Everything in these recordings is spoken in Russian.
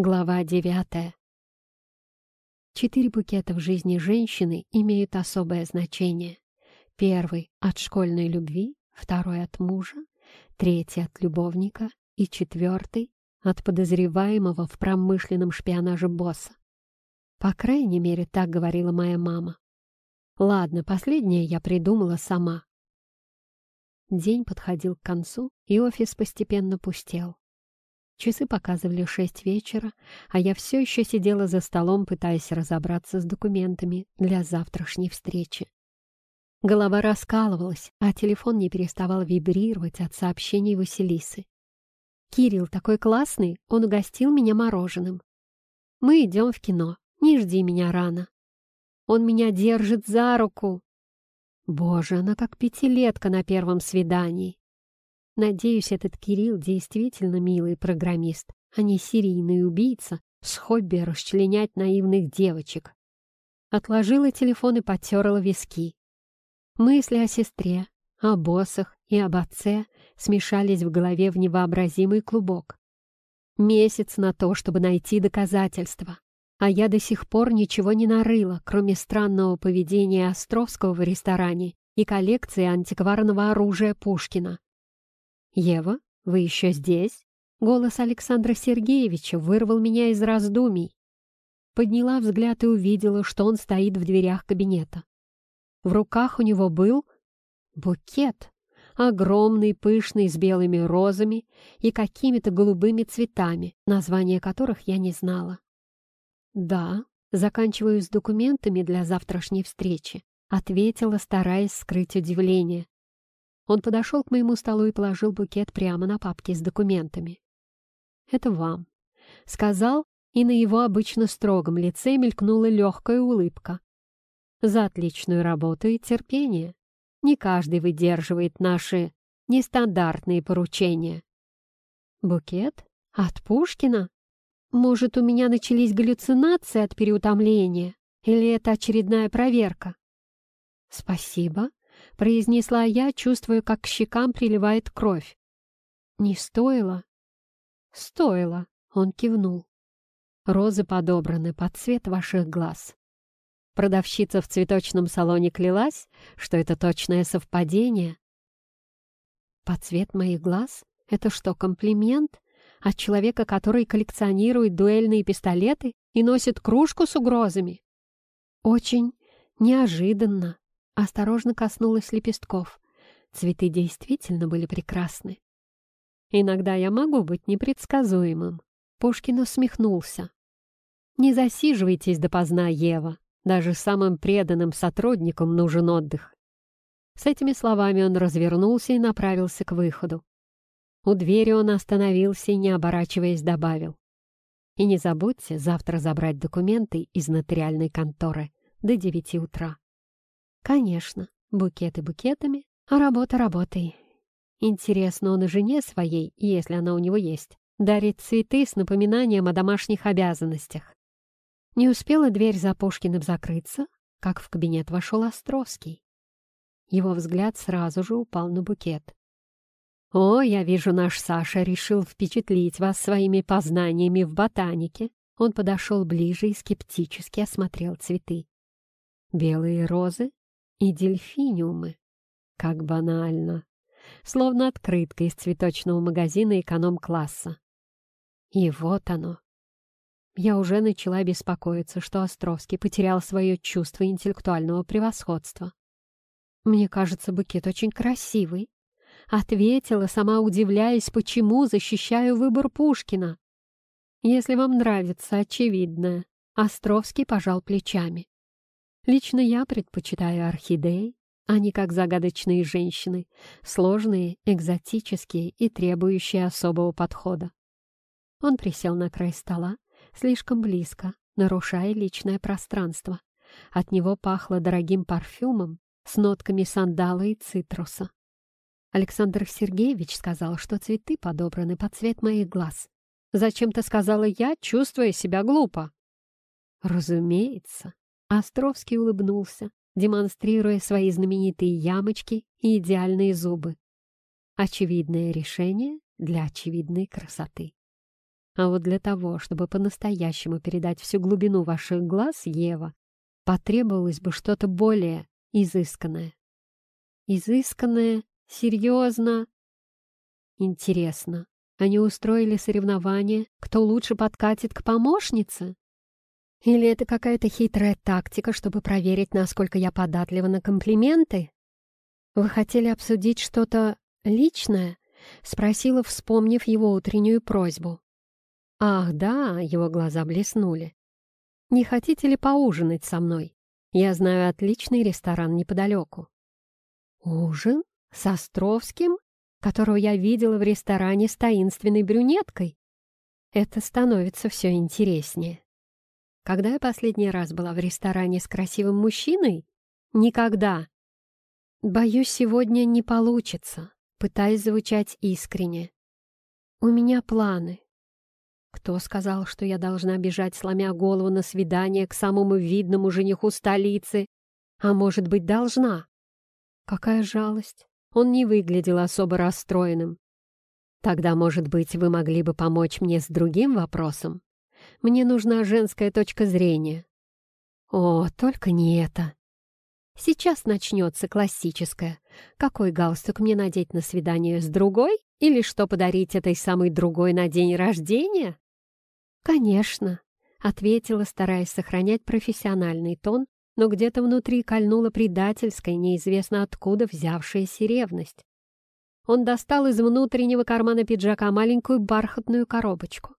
Глава девятая. Четыре букета в жизни женщины имеют особое значение. Первый — от школьной любви, второй — от мужа, третий — от любовника и четвертый — от подозреваемого в промышленном шпионаже босса. По крайней мере, так говорила моя мама. Ладно, последнее я придумала сама. День подходил к концу, и офис постепенно пустел. Часы показывали шесть вечера, а я все еще сидела за столом, пытаясь разобраться с документами для завтрашней встречи. Голова раскалывалась, а телефон не переставал вибрировать от сообщений Василисы. «Кирилл такой классный, он угостил меня мороженым. Мы идем в кино, не жди меня рано. Он меня держит за руку. Боже, она как пятилетка на первом свидании. Надеюсь, этот Кирилл действительно милый программист, а не серийный убийца с хобби расчленять наивных девочек. Отложила телефон и потерла виски. Мысли о сестре, о боссах и об отце смешались в голове в невообразимый клубок. Месяц на то, чтобы найти доказательства. А я до сих пор ничего не нарыла, кроме странного поведения Островского в ресторане и коллекции антикварного оружия Пушкина. «Ева, вы еще здесь?» Голос Александра Сергеевича вырвал меня из раздумий. Подняла взгляд и увидела, что он стоит в дверях кабинета. В руках у него был букет, огромный, пышный, с белыми розами и какими-то голубыми цветами, названия которых я не знала. «Да, заканчиваю с документами для завтрашней встречи», ответила, стараясь скрыть удивление. Он подошел к моему столу и положил букет прямо на папке с документами. «Это вам», — сказал, и на его обычно строгом лице мелькнула легкая улыбка. «За отличную работу и терпение. Не каждый выдерживает наши нестандартные поручения». «Букет? От Пушкина? Может, у меня начались галлюцинации от переутомления? Или это очередная проверка?» «Спасибо», произнесла я, чувствуя, как к щекам приливает кровь. «Не стоило?» «Стоило», — он кивнул. «Розы подобраны под цвет ваших глаз». Продавщица в цветочном салоне клялась, что это точное совпадение. «Под цвет моих глаз? Это что, комплимент? От человека, который коллекционирует дуэльные пистолеты и носит кружку с угрозами?» «Очень неожиданно», осторожно коснулась лепестков. Цветы действительно были прекрасны. «Иногда я могу быть непредсказуемым», — Пушкин усмехнулся. «Не засиживайтесь допоздна, Ева. Даже самым преданным сотрудникам нужен отдых». С этими словами он развернулся и направился к выходу. У двери он остановился и, не оборачиваясь, добавил. «И не забудьте завтра забрать документы из нотариальной конторы до девяти утра». Конечно, букеты букетами, а работа работой. Интересно, он и жене своей, если она у него есть, дарит цветы с напоминанием о домашних обязанностях. Не успела дверь за Пушкиным закрыться, как в кабинет вошел Островский. Его взгляд сразу же упал на букет. «О, я вижу, наш Саша решил впечатлить вас своими познаниями в ботанике». Он подошел ближе и скептически осмотрел цветы. «Белые розы и дельфиниумы. Как банально. Словно открытка из цветочного магазина эконом-класса. И вот оно. Я уже начала беспокоиться, что Островский потерял свое чувство интеллектуального превосходства. «Мне кажется, букет очень красивый», — ответила, сама удивляясь, почему защищаю выбор Пушкина. «Если вам нравится очевидное», — Островский пожал плечами. Лично я предпочитаю орхидеи, они как загадочные женщины, сложные, экзотические и требующие особого подхода. Он присел на край стола, слишком близко, нарушая личное пространство. От него пахло дорогим парфюмом с нотками сандала и цитруса. Александр Сергеевич сказал, что цветы подобраны под цвет моих глаз. Зачем-то сказала я, чувствуя себя глупо. Разумеется, Островский улыбнулся, демонстрируя свои знаменитые ямочки и идеальные зубы. Очевидное решение для очевидной красоты. А вот для того, чтобы по-настоящему передать всю глубину ваших глаз, Ева, потребовалось бы что-то более изысканное. Изысканное? Серьезно? Интересно, они устроили соревнование, кто лучше подкатит к помощнице? Или это какая-то хитрая тактика, чтобы проверить, насколько я податлива на комплименты? Вы хотели обсудить что-то личное? Спросила, вспомнив его утреннюю просьбу. Ах, да, его глаза блеснули. Не хотите ли поужинать со мной? Я знаю отличный ресторан неподалеку. Ужин? С Островским? которого я видела в ресторане с таинственной брюнеткой. Это становится все интереснее. Когда я последний раз была в ресторане с красивым мужчиной? Никогда. Боюсь, сегодня не получится, пытаясь звучать искренне. У меня планы. Кто сказал, что я должна бежать, сломя голову на свидание к самому видному жениху столицы? А может быть, должна? Какая жалость. Он не выглядел особо расстроенным. «Тогда, может быть, вы могли бы помочь мне с другим вопросом? Мне нужна женская точка зрения». «О, только не это!» Сейчас начнется классическое. Какой галстук мне надеть на свидание с другой? Или что подарить этой самой другой на день рождения? «Конечно», — ответила, стараясь сохранять профессиональный тон но где-то внутри кольнула предательская, неизвестно откуда взявшаяся ревность. Он достал из внутреннего кармана пиджака маленькую бархатную коробочку.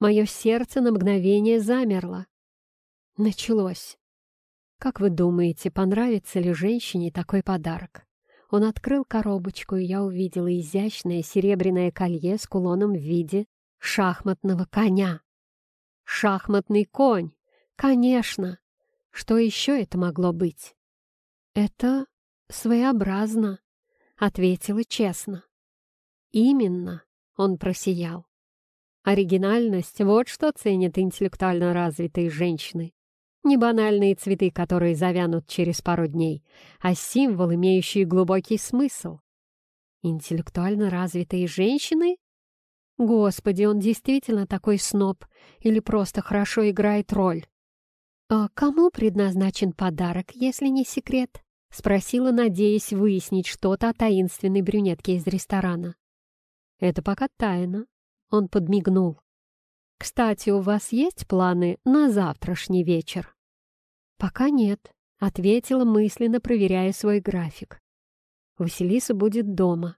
Мое сердце на мгновение замерло. Началось. Как вы думаете, понравится ли женщине такой подарок? Он открыл коробочку, и я увидела изящное серебряное колье с кулоном в виде шахматного коня. Шахматный конь! Конечно! Что еще это могло быть? Это своеобразно, ответила честно. Именно, он просиял. Оригинальность — вот что ценят интеллектуально развитые женщины. Не банальные цветы, которые завянут через пару дней, а символ, имеющий глубокий смысл. Интеллектуально развитые женщины? Господи, он действительно такой сноб или просто хорошо играет роль? «А кому предназначен подарок, если не секрет?» — спросила, надеясь выяснить что-то о таинственной брюнетке из ресторана. «Это пока тайна», — он подмигнул. «Кстати, у вас есть планы на завтрашний вечер?» «Пока нет», — ответила мысленно, проверяя свой график. «Василиса будет дома.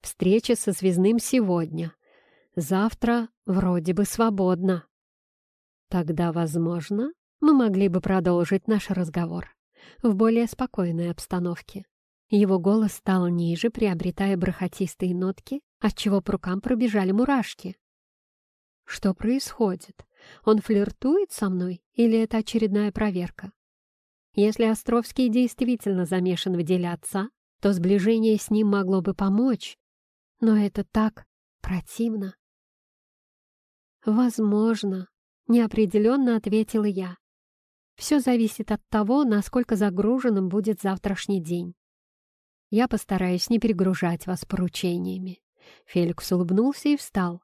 Встреча со Звездным сегодня. Завтра вроде бы свободно. Тогда, возможно, мы могли бы продолжить наш разговор в более спокойной обстановке. Его голос стал ниже, приобретая бархатистые нотки, отчего по рукам пробежали мурашки. Что происходит? Он флиртует со мной или это очередная проверка? Если Островский действительно замешан в деле отца, то сближение с ним могло бы помочь. Но это так противно. «Возможно», — неопределенно ответила я. Все зависит от того, насколько загруженным будет завтрашний день. Я постараюсь не перегружать вас поручениями. Феликс улыбнулся и встал.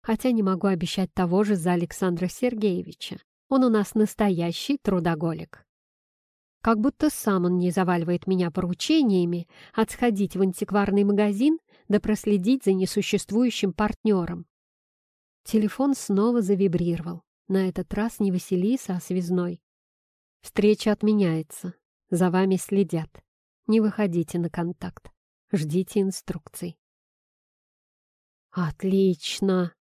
Хотя не могу обещать того же за Александра Сергеевича. Он у нас настоящий трудоголик. Как будто сам он не заваливает меня поручениями отсходить в антикварный магазин да проследить за несуществующим партнером. Телефон снова завибрировал. На этот раз не Василиса, а связной. Встреча отменяется. За вами следят. Не выходите на контакт. Ждите инструкций. Отлично!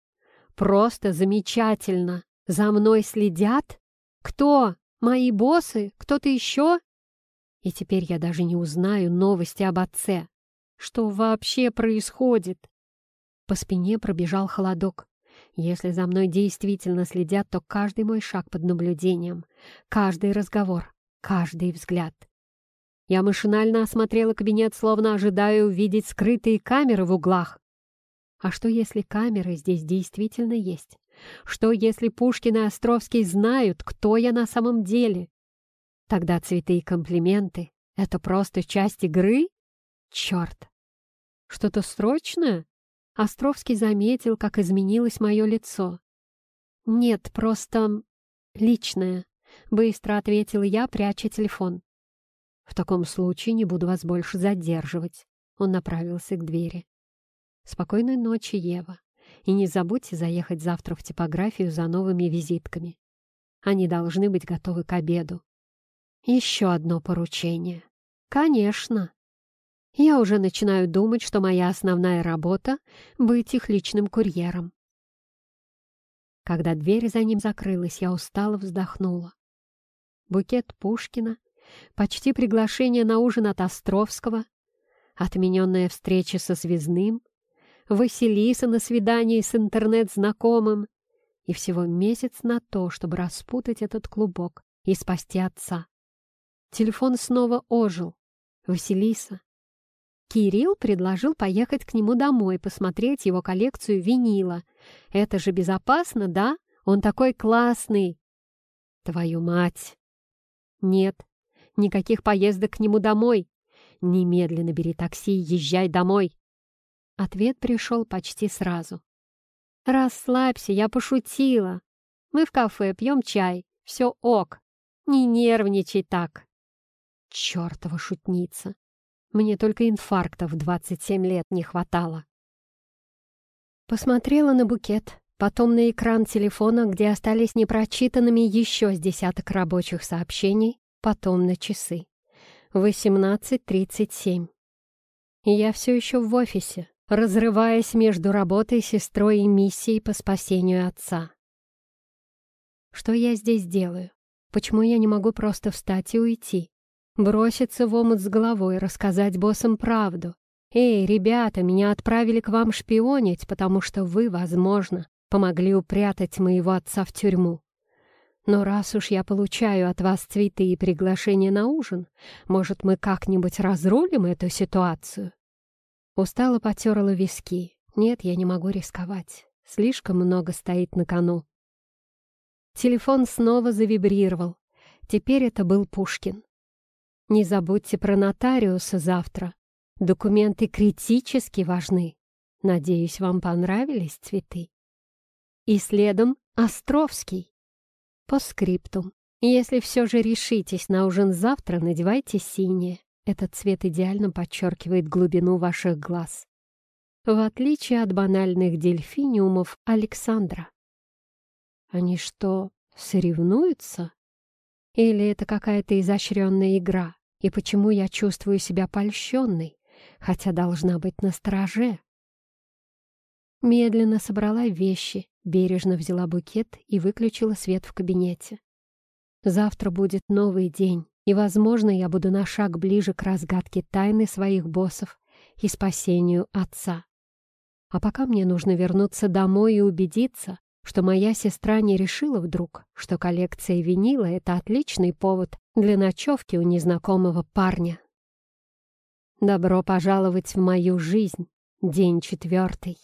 Просто замечательно! За мной следят? Кто? Мои боссы? Кто-то еще? И теперь я даже не узнаю новости об отце. Что вообще происходит? По спине пробежал холодок. Если за мной действительно следят, то каждый мой шаг под наблюдением, каждый разговор, каждый взгляд. Я машинально осмотрела кабинет, словно ожидая увидеть скрытые камеры в углах. А что, если камеры здесь действительно есть? Что, если Пушкин и Островский знают, кто я на самом деле? Тогда цветы и комплименты — это просто часть игры? Черт! Что-то срочное? Островский заметил, как изменилось мое лицо. «Нет, просто личное», — быстро ответил я, пряча телефон. «В таком случае не буду вас больше задерживать». Он направился к двери. «Спокойной ночи, Ева. И не забудьте заехать завтра в типографию за новыми визитками. Они должны быть готовы к обеду. Еще одно поручение. Конечно. Я уже начинаю думать, что моя основная работа — быть их личным курьером. Когда дверь за ним закрылась, я устало вздохнула. Букет Пушкина, почти приглашение на ужин от Островского, отмененная встреча со Связным, Василиса на свидании с интернет-знакомым и всего месяц на то, чтобы распутать этот клубок и спасти отца. Телефон снова ожил. Василиса. Кирилл предложил поехать к нему домой, посмотреть его коллекцию винила. Это же безопасно, да? Он такой классный. Твою мать. Нет, никаких поездок к нему домой. Немедленно бери такси и езжай домой. Ответ пришел почти сразу. «Расслабься, я пошутила. Мы в кафе пьем чай. Все ок. Не нервничай так». Чёртова шутница. Мне только инфаркта в 27 лет не хватало. Посмотрела на букет, потом на экран телефона, где остались непрочитанными еще с десяток рабочих сообщений, потом на часы. 18.37. Я все еще в офисе, разрываясь между работой, сестрой и миссией по спасению отца. Что я здесь делаю? Почему я не могу просто встать и уйти? Броситься в омут с головой, рассказать боссам правду. «Эй, ребята, меня отправили к вам шпионить, потому что вы, возможно, помогли упрятать моего отца в тюрьму. Но раз уж я получаю от вас цветы и приглашение на ужин, может, мы как-нибудь разрулим эту ситуацию?» Устало потерла виски. Нет, я не могу рисковать. Слишком много стоит на кону. Телефон снова завибрировал. Теперь это был Пушкин. Не забудьте про нотариуса завтра. Документы критически важны. Надеюсь, вам понравились цветы. И следом Островский. По скриптум. Если все же решитесь на ужин завтра, надевайте синее. Этот цвет идеально подчеркивает глубину ваших глаз. В отличие от банальных дельфиниумов Александра. Они что, соревнуются? Или это какая-то изощренная игра? И почему я чувствую себя польщенной, хотя должна быть на страже? Медленно собрала вещи, бережно взяла букет и выключила свет в кабинете. Завтра будет новый день, и, возможно, я буду на шаг ближе к разгадке тайны своих боссов и спасению отца. А пока мне нужно вернуться домой и убедиться, что моя сестра не решила вдруг, что коллекция винила — это отличный повод для ночевки у незнакомого парня. Добро пожаловать в мою жизнь, день четвертый.